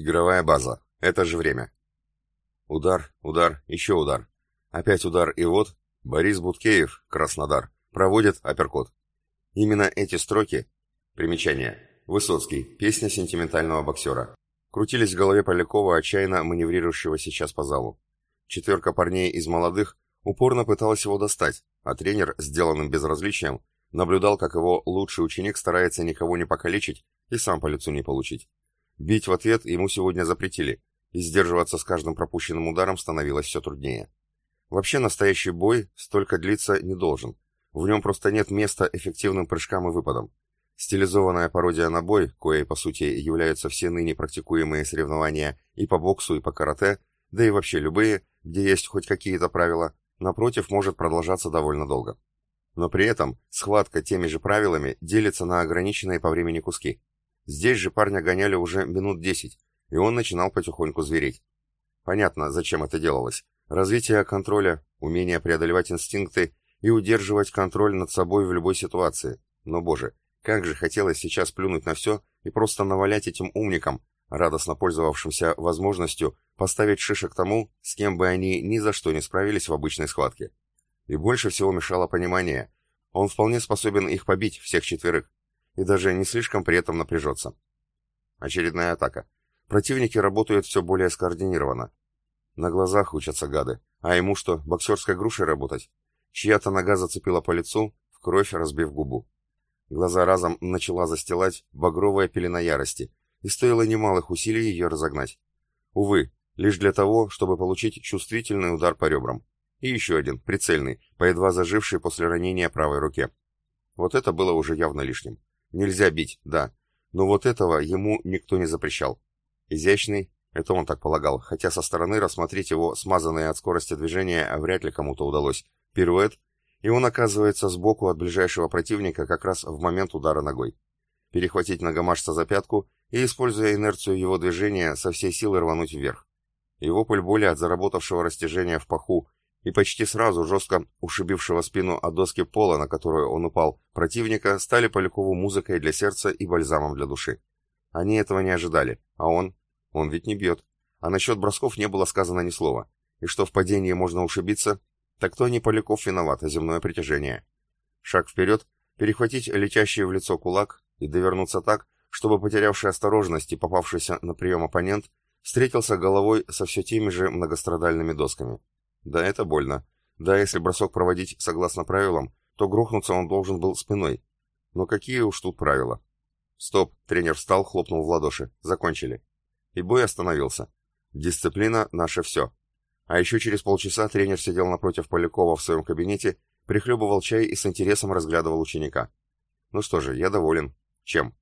Игровая база. Это же время. Удар, удар, еще удар. Опять удар, и вот Борис Буткеев, Краснодар, проводит апперкот. Именно эти строки... Примечание. Высоцкий. Песня сентиментального боксера. Крутились в голове Полякова, отчаянно маневрирующего сейчас по залу. Четверка парней из молодых упорно пыталась его достать, а тренер, сделанным безразличием, наблюдал, как его лучший ученик старается никого не покалечить и сам по лицу не получить. Бить в ответ ему сегодня запретили, и сдерживаться с каждым пропущенным ударом становилось все труднее. Вообще настоящий бой столько длиться не должен. В нем просто нет места эффективным прыжкам и выпадам. Стилизованная пародия на бой, коей по сути являются все ныне практикуемые соревнования и по боксу, и по карате, да и вообще любые, где есть хоть какие-то правила, напротив, может продолжаться довольно долго. Но при этом схватка теми же правилами делится на ограниченные по времени куски. Здесь же парня гоняли уже минут десять, и он начинал потихоньку звереть. Понятно, зачем это делалось. Развитие контроля, умение преодолевать инстинкты и удерживать контроль над собой в любой ситуации. Но, боже, как же хотелось сейчас плюнуть на все и просто навалять этим умникам, радостно пользовавшимся возможностью поставить шишек тому, с кем бы они ни за что не справились в обычной схватке. И больше всего мешало понимание. Он вполне способен их побить, всех четверых, и даже не слишком при этом напряжется. Очередная атака. Противники работают все более скоординированно. На глазах учатся гады. А ему что, боксерской грушей работать? Чья-то нога зацепила по лицу, в кровь разбив губу. Глаза разом начала застилать багровая пелена ярости, и стоило немалых усилий ее разогнать. Увы, лишь для того, чтобы получить чувствительный удар по ребрам. И еще один, прицельный, по едва зажившей после ранения правой руке. Вот это было уже явно лишним. Нельзя бить, да, но вот этого ему никто не запрещал. Изящный, это он так полагал, хотя со стороны рассмотреть его смазанные от скорости движения вряд ли кому-то удалось. Пируэт, и он оказывается сбоку от ближайшего противника как раз в момент удара ногой. Перехватить ногомашца за пятку и, используя инерцию его движения, со всей силы рвануть вверх. Его пуль боли от заработавшего растяжения в паху и почти сразу жестко ушибившего спину от доски пола, на которую он упал, противника, стали Полякову музыкой для сердца и бальзамом для души. Они этого не ожидали, а он... Он ведь не бьет. А насчет бросков не было сказано ни слова. И что в падении можно ушибиться, так то не Поляков виноват, а земное притяжение. Шаг вперед, перехватить летящий в лицо кулак и довернуться так, чтобы потерявший осторожность и попавшийся на прием оппонент встретился головой со все теми же многострадальными досками. Да, это больно. Да, если бросок проводить согласно правилам, то грохнуться он должен был спиной. Но какие уж тут правила? Стоп, тренер встал, хлопнул в ладоши. Закончили. И бой остановился. Дисциплина — наше все. А еще через полчаса тренер сидел напротив Полякова в своем кабинете, прихлебывал чай и с интересом разглядывал ученика. Ну что же, я доволен. Чем?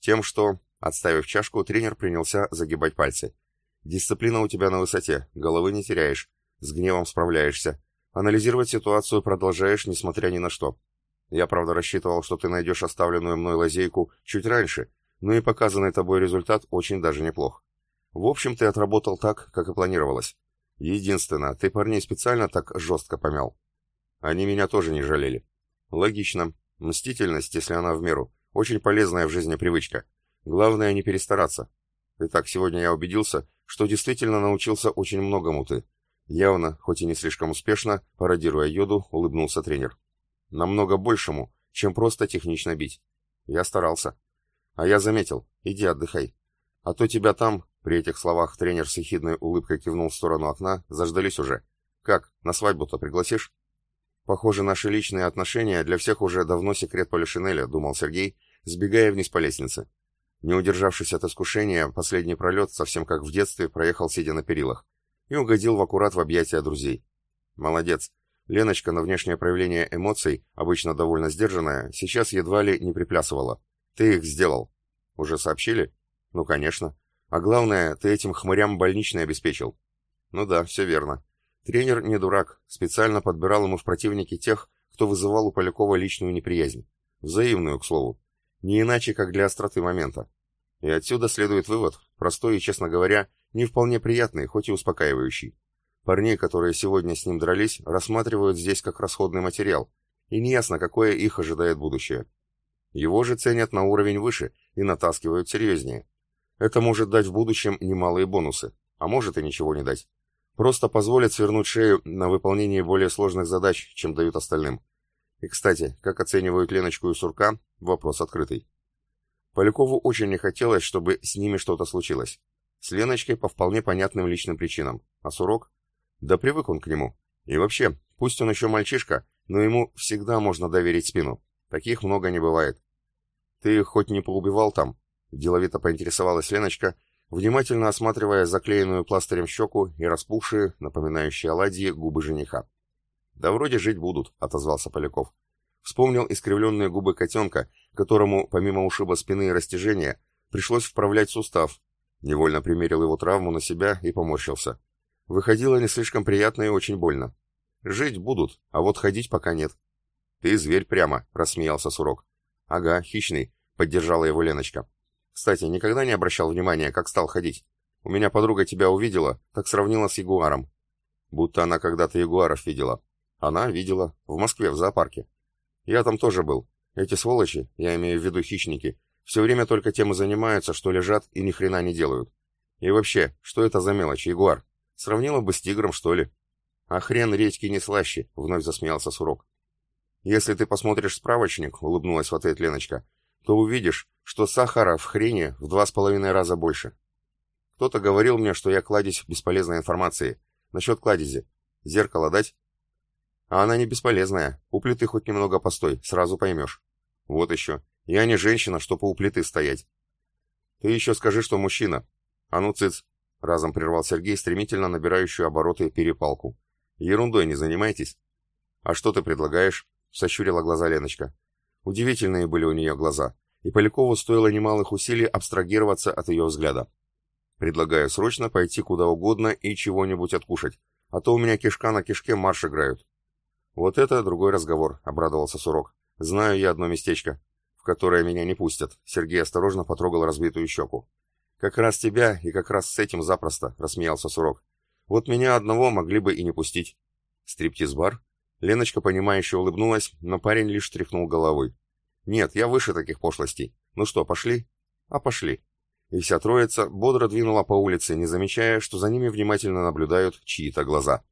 Тем, что, отставив чашку, тренер принялся загибать пальцы. Дисциплина у тебя на высоте, головы не теряешь, с гневом справляешься. Анализировать ситуацию продолжаешь, несмотря ни на что. Я, правда, рассчитывал, что ты найдешь оставленную мной лазейку чуть раньше, но и показанный тобой результат очень даже неплох. В общем, ты отработал так, как и планировалось. Единственное, ты парней специально так жестко помял. Они меня тоже не жалели. Логично. Мстительность, если она в меру, очень полезная в жизни привычка. Главное не перестараться. Итак, сегодня я убедился, что действительно научился очень многому ты. Явно, хоть и не слишком успешно, пародируя йоду, улыбнулся тренер. Намного большему, чем просто технично бить. Я старался. А я заметил. Иди отдыхай. А то тебя там, при этих словах тренер с ехидной улыбкой кивнул в сторону окна. Заждались уже. Как, на свадьбу-то пригласишь? Похоже, наши личные отношения для всех уже давно секрет Полишинеля, думал Сергей, сбегая вниз по лестнице. Не удержавшись от искушения, последний пролет, совсем как в детстве, проехал сидя на перилах, и угодил в аккурат в объятия друзей. Молодец. Леночка на внешнее проявление эмоций, обычно довольно сдержанная, сейчас едва ли не приплясывала. Ты их сделал. Уже сообщили? Ну, конечно. А главное, ты этим хмырям больничный обеспечил. Ну да, все верно. Тренер не дурак, специально подбирал ему в противники тех, кто вызывал у Полякова личную неприязнь. Взаимную, к слову. Не иначе, как для остроты момента. И отсюда следует вывод, простой и, честно говоря, не вполне приятный, хоть и успокаивающий. Парней, которые сегодня с ним дрались, рассматривают здесь как расходный материал, и неясно, какое их ожидает будущее. Его же ценят на уровень выше и натаскивают серьезнее. Это может дать в будущем немалые бонусы, а может и ничего не дать. Просто позволит свернуть шею на выполнение более сложных задач, чем дают остальным. И, кстати, как оценивают Леночку и Сурка, вопрос открытый. Полякову очень не хотелось, чтобы с ними что-то случилось. С Леночкой по вполне понятным личным причинам. А Сурок? Да привык он к нему. И вообще, пусть он еще мальчишка, но ему всегда можно доверить спину. Таких много не бывает. Ты хоть не поубивал там? Деловито поинтересовалась Леночка, внимательно осматривая заклеенную пластырем щеку и распухшие, напоминающие оладьи, губы жениха. «Да вроде жить будут», — отозвался Поляков. Вспомнил искривленные губы котенка, которому, помимо ушиба спины и растяжения, пришлось вправлять сустав. Невольно примерил его травму на себя и поморщился. Выходило не слишком приятно и очень больно. «Жить будут, а вот ходить пока нет». «Ты зверь прямо», — рассмеялся Сурок. «Ага, хищный», — поддержала его Леночка. Кстати, никогда не обращал внимания, как стал ходить. У меня подруга тебя увидела, так сравнила с ягуаром. Будто она когда-то ягуаров видела. Она видела. В Москве, в зоопарке. Я там тоже был. Эти сволочи, я имею в виду хищники, все время только тем и занимаются, что лежат и ни хрена не делают. И вообще, что это за мелочь, ягуар? Сравнила бы с тигром, что ли? А хрен редьки не слаще, вновь засмеялся Сурок. Если ты посмотришь справочник, улыбнулась в ответ Леночка, то увидишь, что сахара в хрене в два с половиной раза больше. Кто-то говорил мне, что я кладезь бесполезной информации. Насчет кладези. Зеркало дать? А она не бесполезная. У плиты хоть немного постой, сразу поймешь. Вот еще. Я не женщина, чтобы у плиты стоять. Ты еще скажи, что мужчина. А ну, цыц. Разом прервал Сергей стремительно набирающую обороты перепалку. Ерундой не занимайтесь. А что ты предлагаешь? Сощурила глаза Леночка. Удивительные были у нее глаза, и Полякову стоило немалых усилий абстрагироваться от ее взгляда. Предлагаю срочно пойти куда угодно и чего-нибудь откушать, а то у меня кишка на кишке марш играют. Вот это другой разговор, обрадовался Сурок. Знаю я одно местечко, в которое меня не пустят. Сергей осторожно потрогал разбитую щеку. Как раз тебя и как раз с этим запросто, рассмеялся Сурок. Вот меня одного могли бы и не пустить. Стриптиз-бар? Леночка, понимающе улыбнулась, но парень лишь тряхнул головой. «Нет, я выше таких пошлостей. Ну что, пошли?» «А пошли». И вся троица бодро двинула по улице, не замечая, что за ними внимательно наблюдают чьи-то глаза.